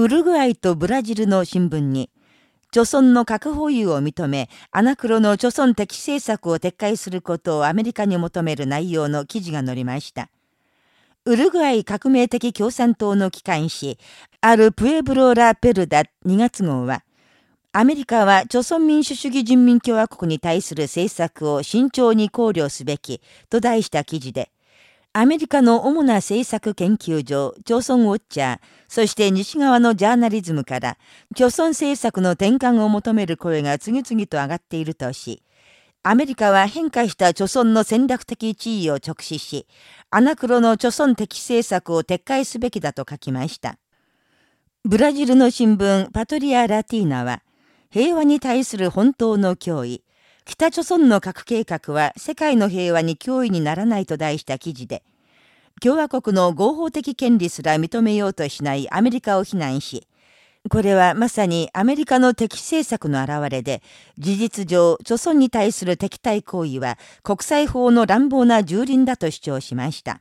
ウルグアイとブラジルの新聞に、著村の核保有を認め、アナクロの著村的政策を撤回することをアメリカに求める内容の記事が載りました。ウルグアイ革命的共産党の機関紙、アル・プエブロ・ラ・ペルダ2月号は、アメリカは朝鮮民主主義人民共和国に対する政策を慎重に考慮すべきと題した記事で、アメリカの主な政策研究所、朝鮮ウォッチャー、そして西側のジャーナリズムから、朝鮮政策の転換を求める声が次々と上がっているとし、アメリカは変化した朝鮮の戦略的地位を直視し、アナクロの朝鮮的政策を撤回すべきだと書きました。ブラジルの新聞パトリア・ラティーナは、平和に対する本当の脅威、北朝鮮の核計画は世界の平和に脅威にならないと題した記事で、共和国の合法的権利すら認めようとしないアメリカを非難し、これはまさにアメリカの敵政策の表れで、事実上、朝鮮に対する敵対行為は国際法の乱暴な蹂躙だと主張しました。